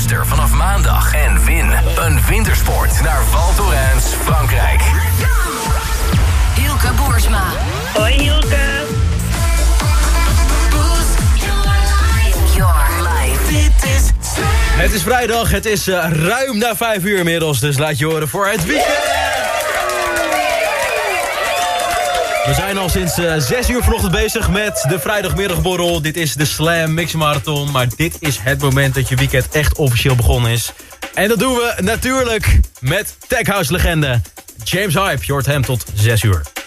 Luister vanaf maandag en win een wintersport naar Val Thorens, Frankrijk. Hielke Boersma. Hoi Hielke. Boost your life. Dit is Het is vrijdag, het is eh, ruim na 5 uur inmiddels, dus laat je horen voor het weekend. We zijn al sinds eh 6 uur vanochtend bezig met de vrijdagmiddagborrel. Dit is de Slam Mix Marathon, maar dit is het moment dat je weekend echt officieel begonnen is. En dat doen we natuurlijk met Tech House legende James Hype. Je hoort hem tot 6 uur.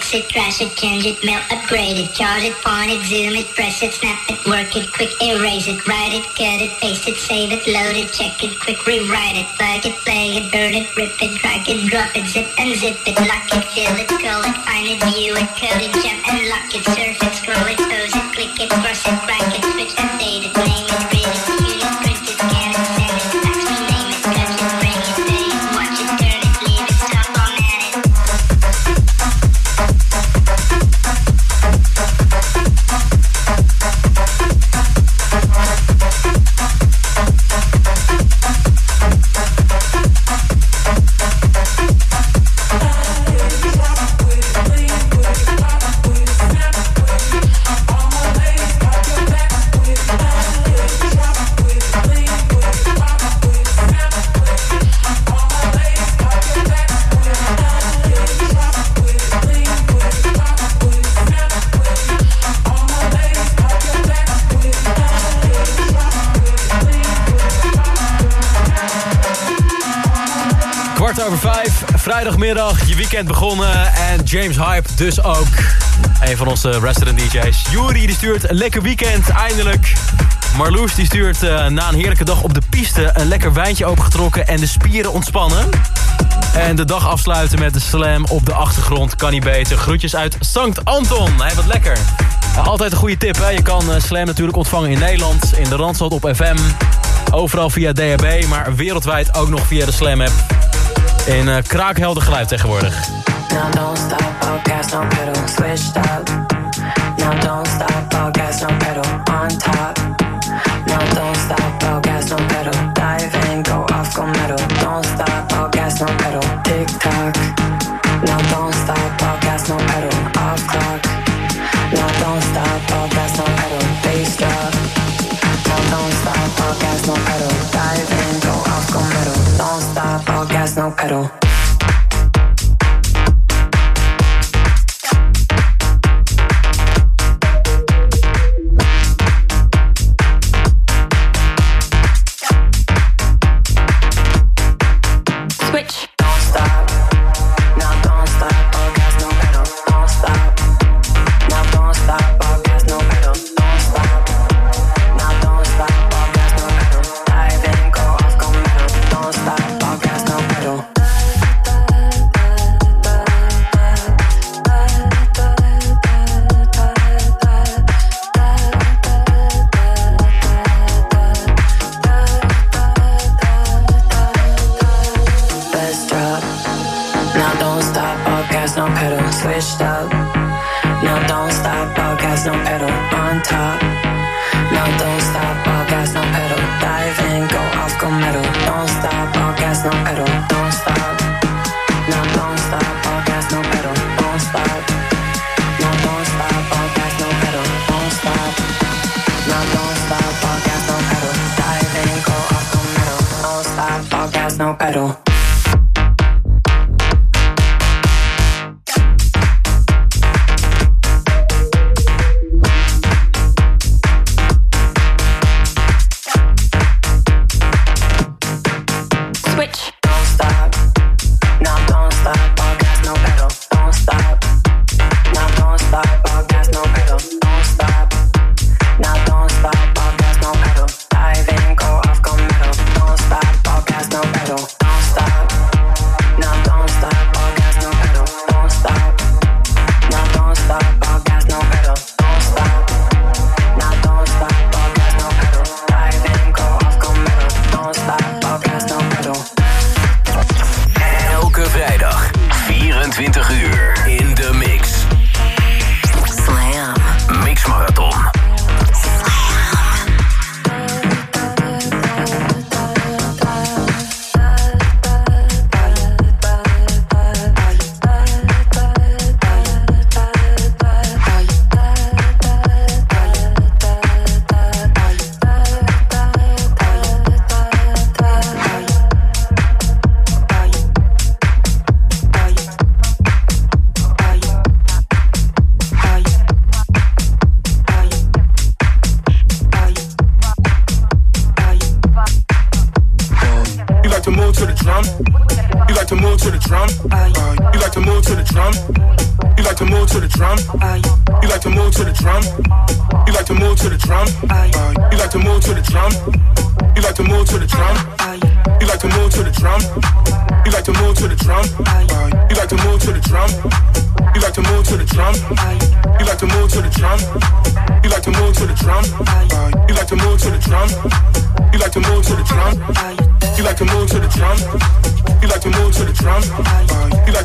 Fix it, trash it, change it, melt, upgrade it, charge it, point it, zoom it, press it, snap it, work it, quick erase it, write it, cut it, paste it, save it, load it, check it, quick rewrite it, plug it, play it, burn it, rip it, drag it, drop it, zip and zip it, lock it, fill it, call it, find it, view it, code it, jump and lock it, surf it, scroll it, pose it, click it, cross it, crack it, switch, update it, name it, 5, vrijdagmiddag, je weekend begonnen en James Hype dus ook. Een van onze resident DJ's. Juri die stuurt een lekker weekend, eindelijk. Marloes die stuurt eh, na een heerlijke dag op de piste een lekker wijntje opengetrokken en de spieren ontspannen. En de dag afsluiten met de slam op de achtergrond kan niet beter. Groetjes uit Sankt Anton. Hij wat lekker. Altijd een goede tip. Hè? Je kan eh, slam natuurlijk ontvangen in Nederland, in de Randstad op FM. Overal via DHB, maar wereldwijd ook nog via de Slam app. In eh, kraakhelder geluid tegenwoordig. Now don't stop, all gas, no pedal, switched stop, pedal, on top. Now don't stop, all gas, no pedal, dive in, go off, metal. Don't stop, all gas, no pedal, tick tock. Battle.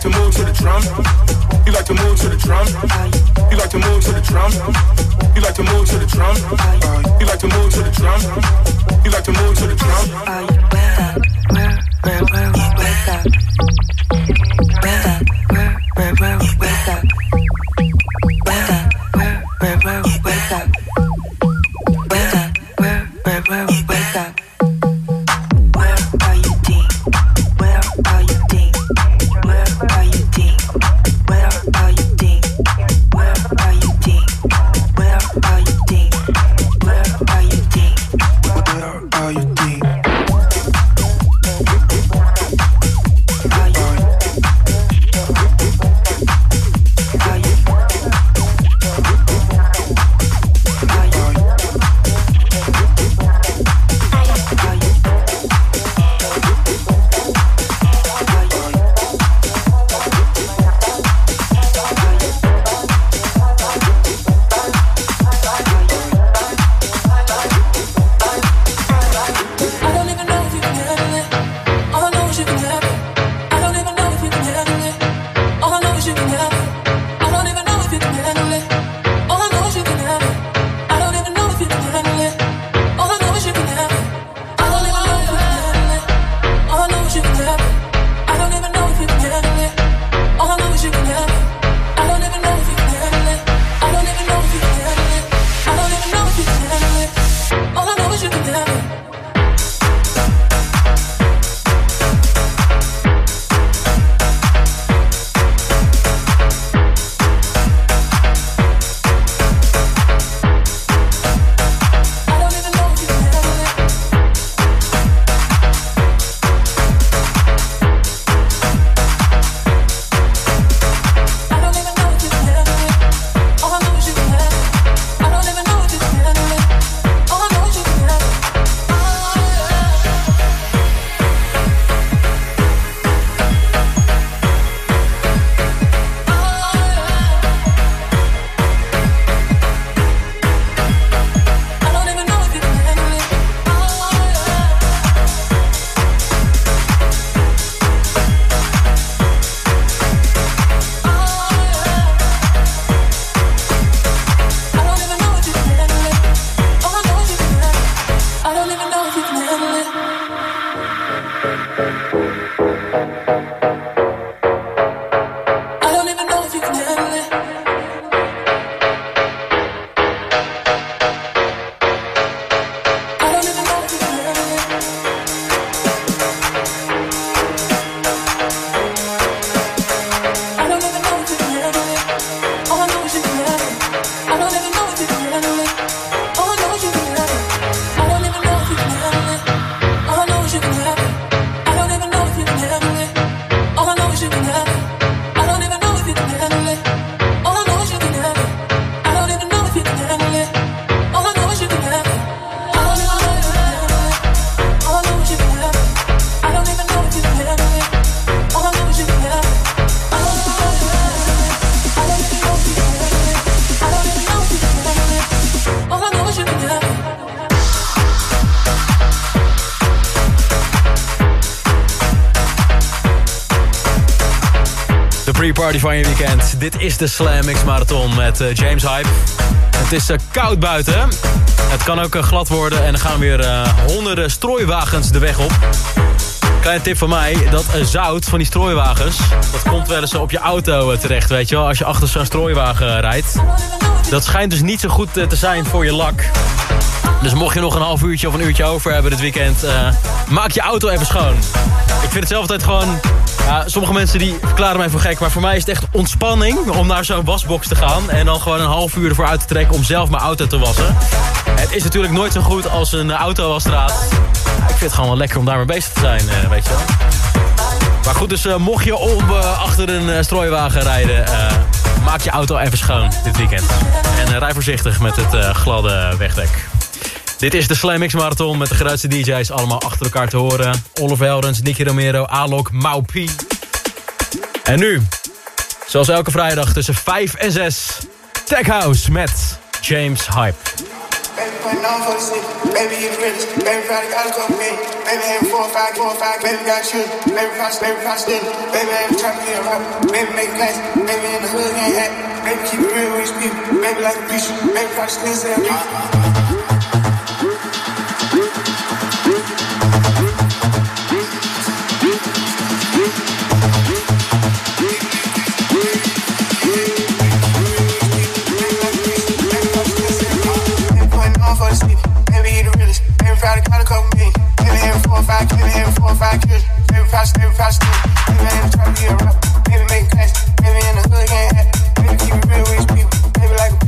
to move to the drum. You like to move to the drum. You like to move to the drum. You like to move to the drum. You like to move to the drum. You like to move to the drum. Are you with that? Where, where, where, where, where, where, where, where, where, Dit is de Slammix Marathon met eh, James Hype. Het is eh, koud buiten. Het kan ook eh, glad worden en er gaan weer honderden strooiwagens de weg op. Kleine tip van mij, dat zout van die strooiwagens... dat komt wel eens op je auto terecht, weet je wel. Als je achter zo'n strooiwagen rijdt. Dat schijnt dus niet zo goed te zijn voor je lak. Dus mocht je nog een half uurtje of een uurtje over hebben dit weekend... maak je auto even schoon. Ik vind het zelf altijd gewoon ja, sommige mensen die verklaren mij voor gek, maar voor mij is het echt ontspanning om naar zo'n wasbox te gaan. En dan gewoon een half uur ervoor uit te trekken om zelf mijn auto te wassen. Het is natuurlijk nooit zo goed als een autowasstraat. wasstraat. ik vind het gewoon wel lekker om daarmee bezig te zijn, eh, weet je wel. Maar goed, dus eh, mocht je op eh, achter een strooiwagen rijden, maak je auto even schoon dit weekend. En rij voorzichtig met het gladde wegdek. Dit is de Slam Marathon met de grootste DJ's allemaal achter elkaar te horen. Oliver Heldens, Nicky Romero, Alok, Maupi. En nu, zoals elke vrijdag tussen 5 en 6... Tech House met James Hype. Baby. Baby, make like. back, give four fast, be a make cash, in the hood keep it real with people, like a.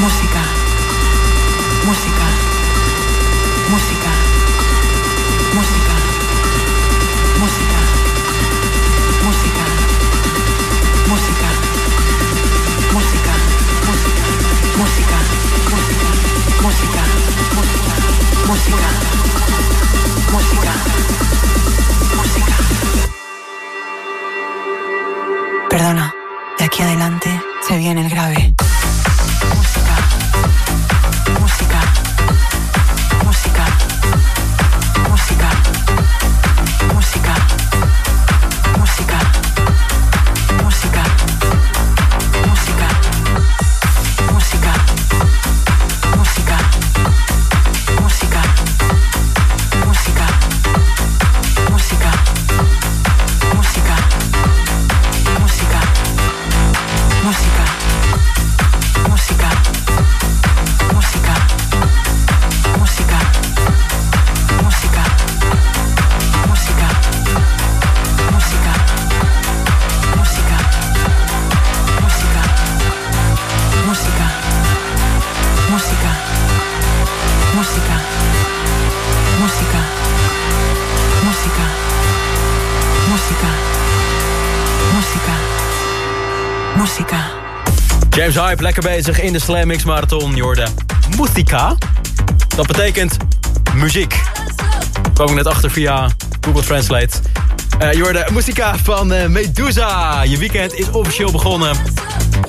Música, música, música, música. James Hype, lekker bezig in de Slam Mix Marathon. Jorde Mustika. Dat betekent muziek. Daar ik net achter via Google Translate. Eh, uh, Jorde Mustika van eh, Medusa. Je weekend is officieel begonnen.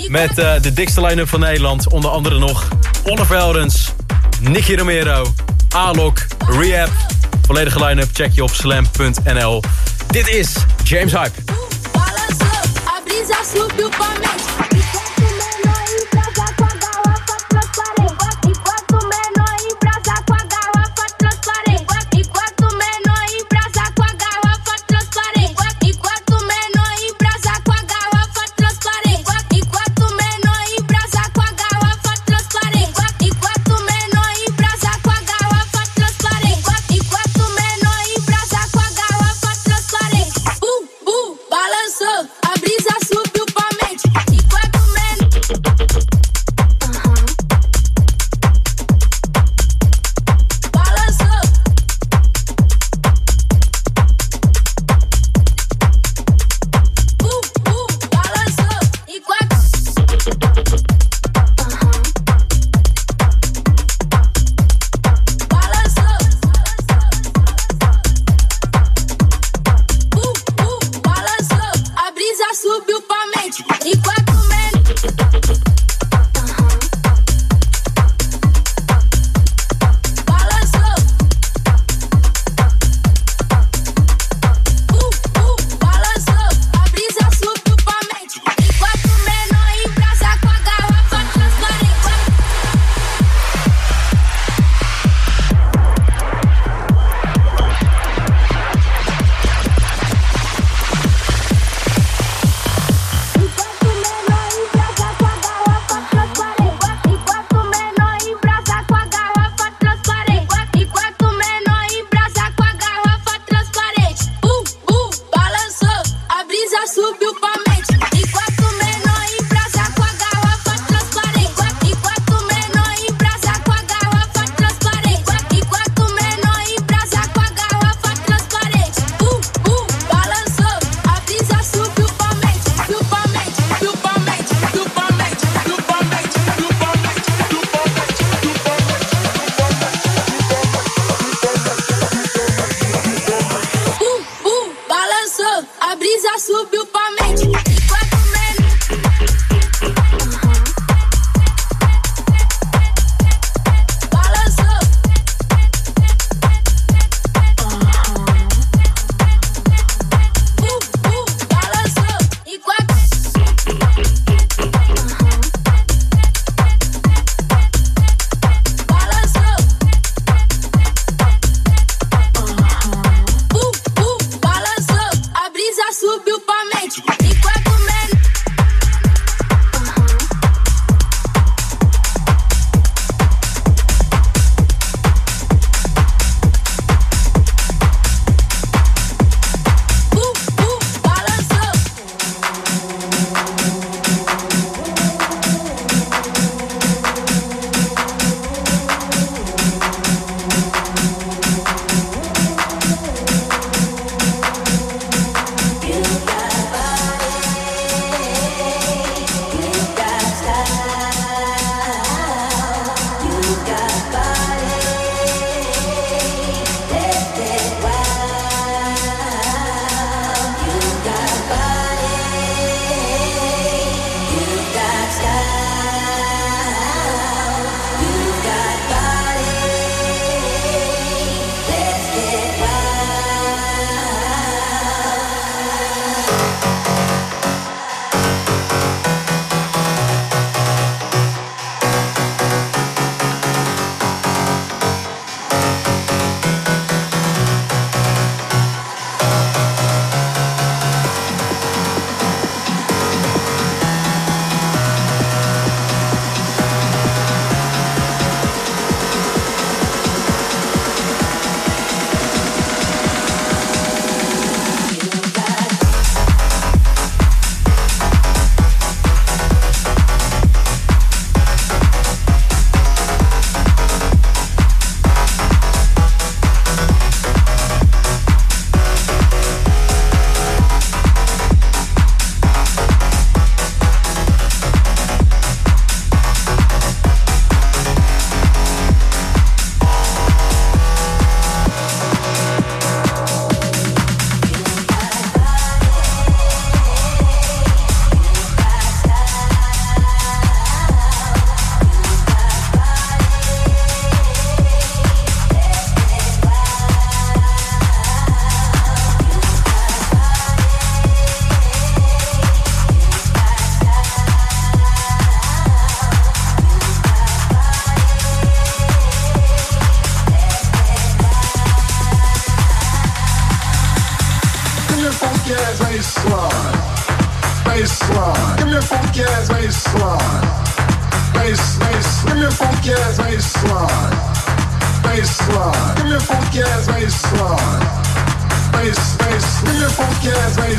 Met eh, de dikste line-up van Nederland. Onder andere nog Oliver Eldens. Nicky Romero, Alok, Rehab. Volledige line-up check je op slam.nl. Dit is James Hype.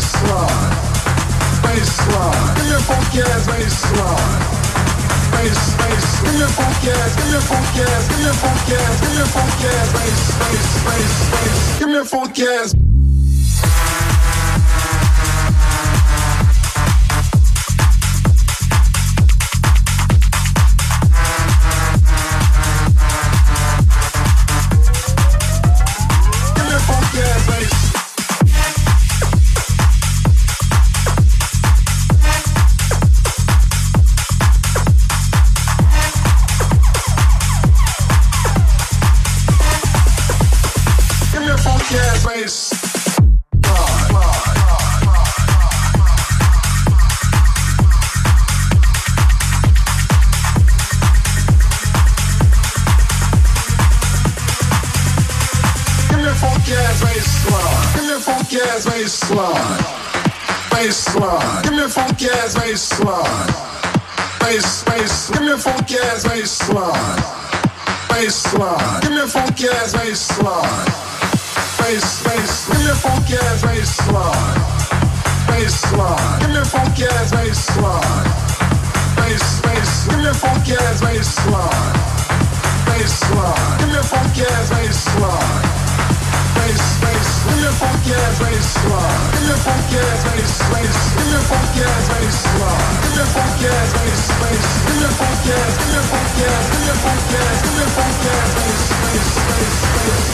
baseline, a ass. Bass, a ass, a ass, a ass, a ass, bass, bass, bass, bass, give me a ass.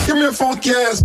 Give me a funk ass.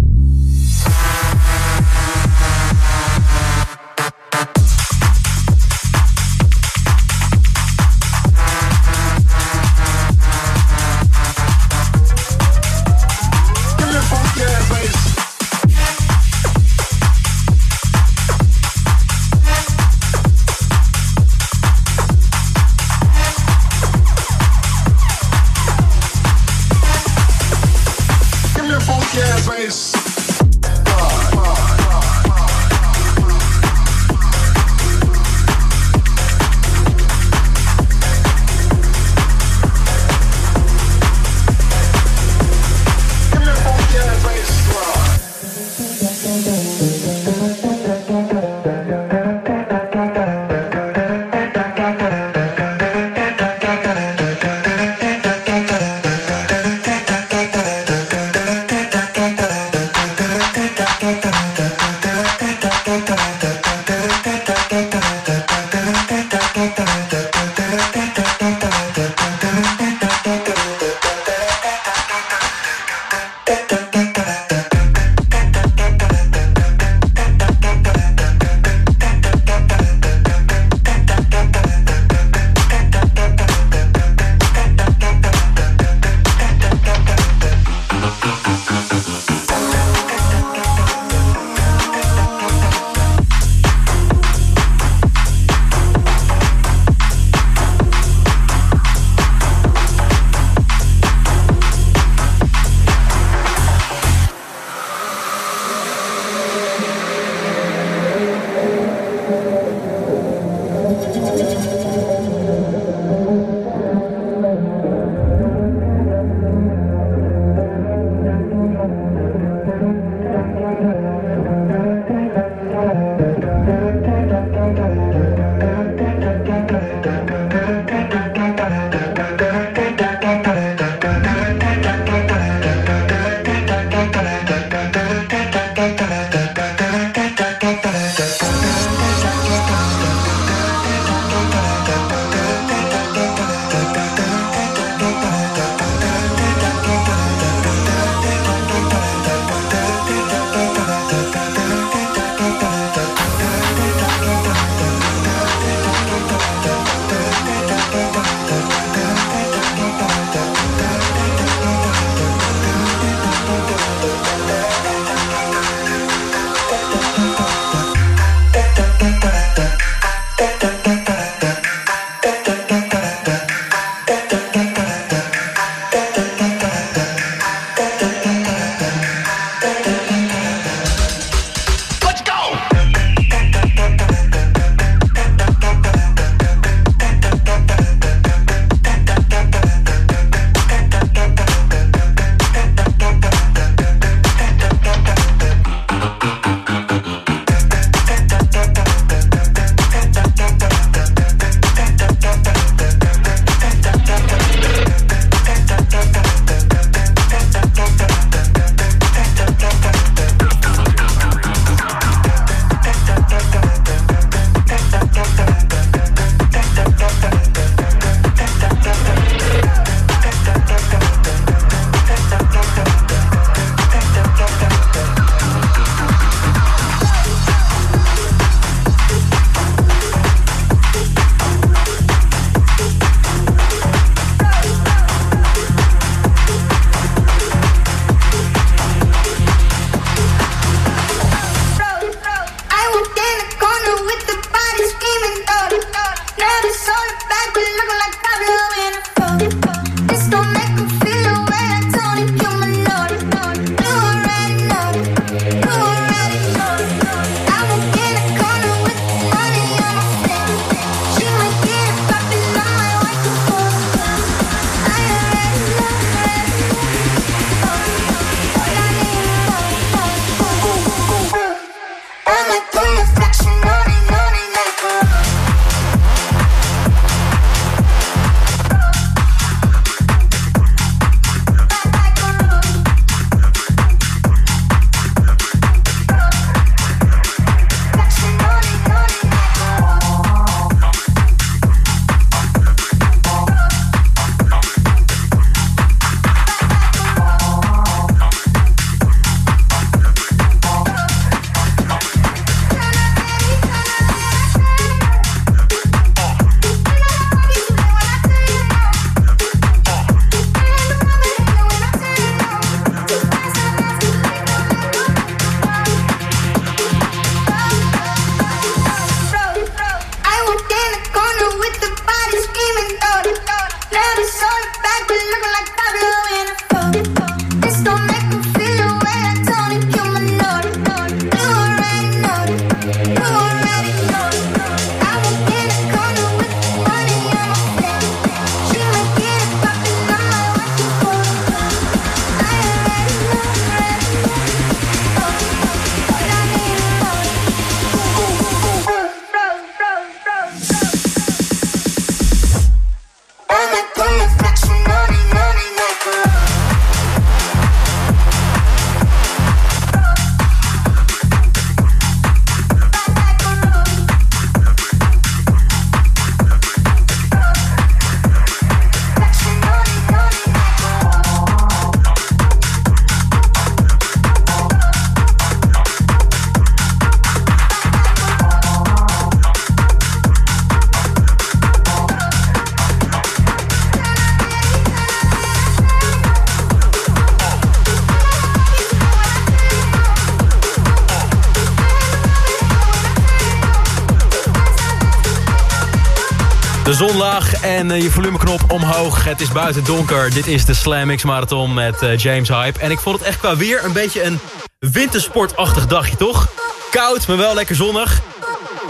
De zon laag en eh, je volumeknop omhoog. Het is buiten donker. Dit is de Slam Mix Marathon met eh, James Hype. En ik vond het echt qua weer een beetje een wintersportachtig dagje, toch? Koud, maar wel lekker zonnig.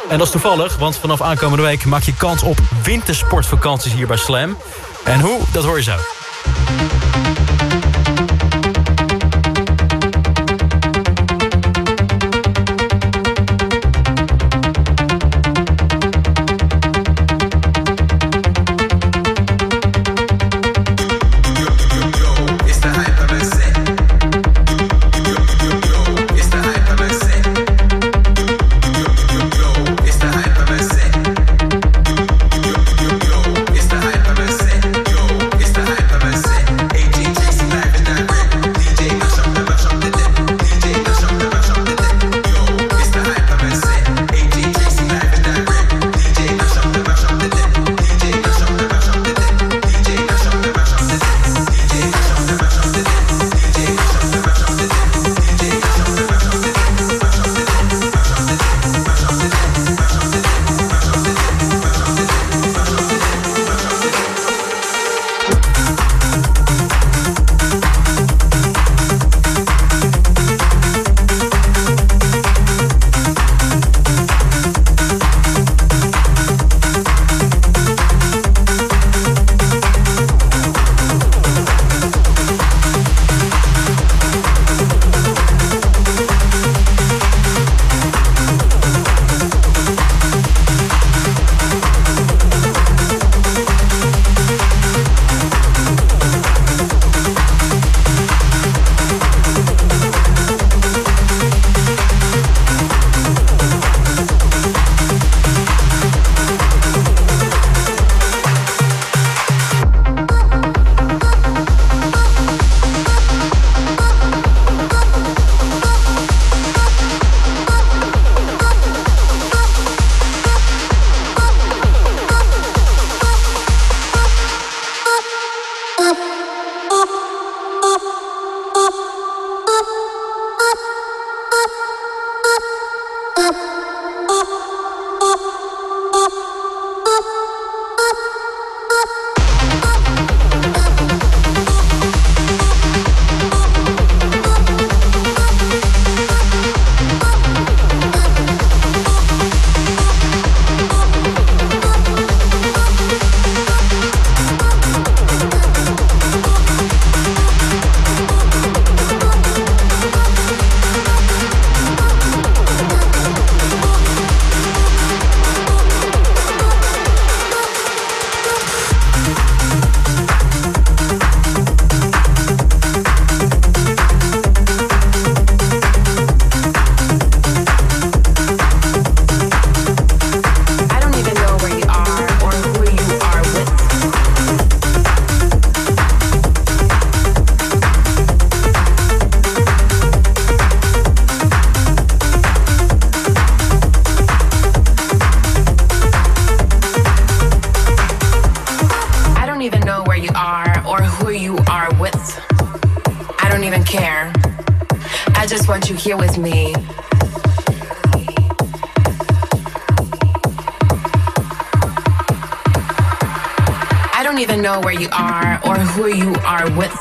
En dat is toevallig, want vanaf aankomende week maak je kans op wintersportvakanties hier bij Slam. En hoe, dat hoor je zo. Know where you are or who you are with. I don't even care. I just want you here with me. I don't even know where you are or who you are with.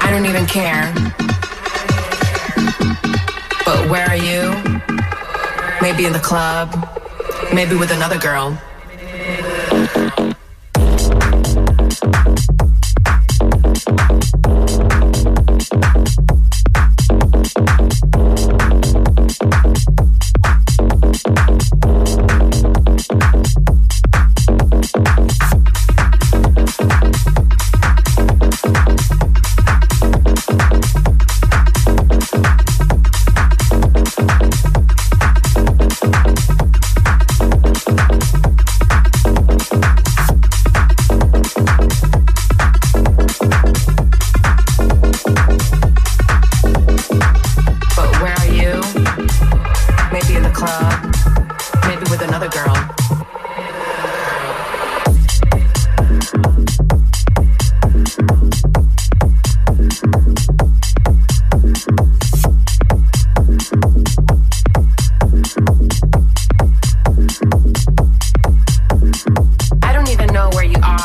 I don't even care. But where are you? Maybe in the club, maybe with another girl.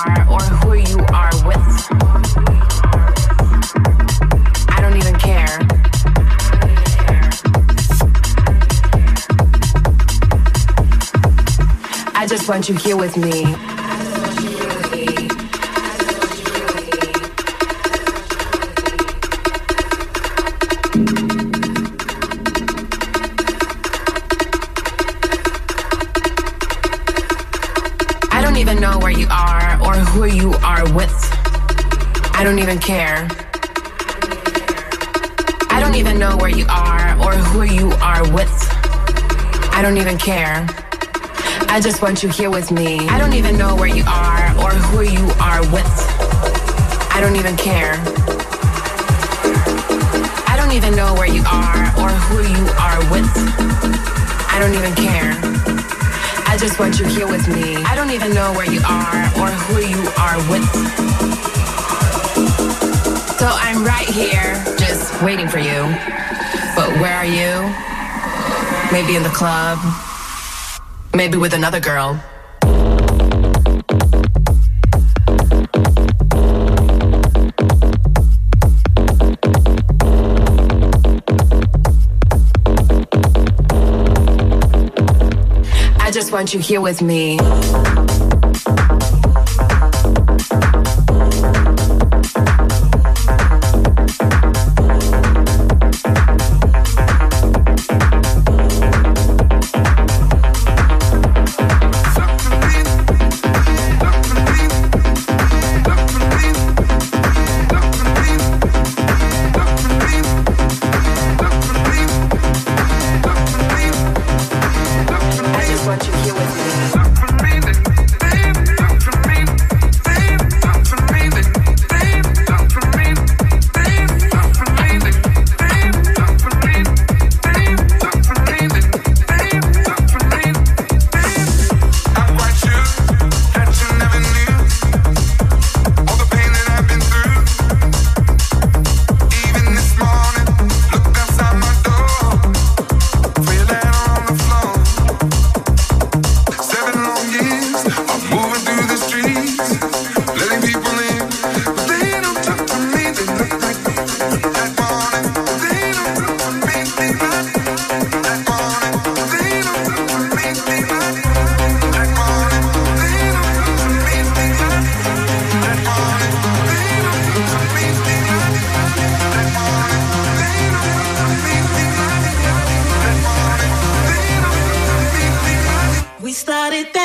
are or who you are with. I don't even care. I just want you here with me. Don't even care. I just want you here with me. I don't even know where you are or who you are with. I don't even care. I don't even know where you are or who you are with. I don't even care. I just want you here with me. I don't even know where you are or who you are with. So I'm right here, just waiting for you. But where are you? Maybe in the club. Maybe with another girl. I just want you here with me.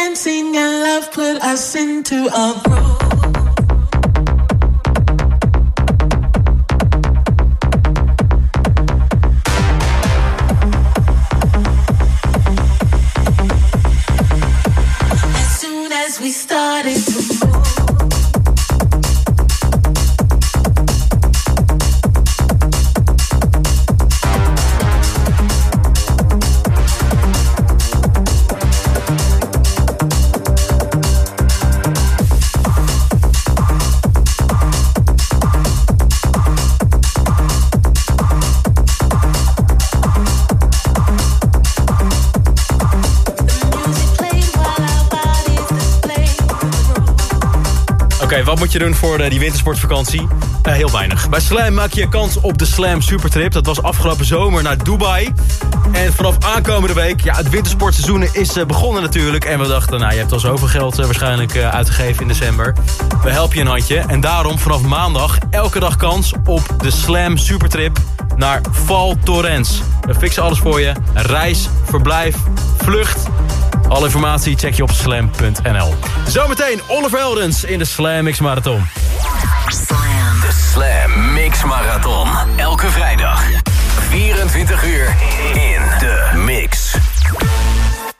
Dancing and love put us into a groove. Wat moet je doen voor eh, die wintersportvakantie? Eh, heel weinig. Bij Slam maak je kans op de Slam Supertrip. Dat was afgelopen zomer naar Dubai. En vanaf aankomende week, ja, het wintersportseizoen is eh, begonnen natuurlijk. En we dachten, nou, je hebt al zoveel geld waarschijnlijk uitgegeven in december. We helpen je een handje. En daarom vanaf maandag elke dag kans op de Slam Supertrip naar Val Thorens. We fixen alles voor je. Reis, verblijf, vlucht. Alle informatie check je op slam.nl. Zometeen Oliver Eldens in de Slam Mix Marathon. De Slam Mix Marathon. Elke vrijdag. 24 uur in de mix.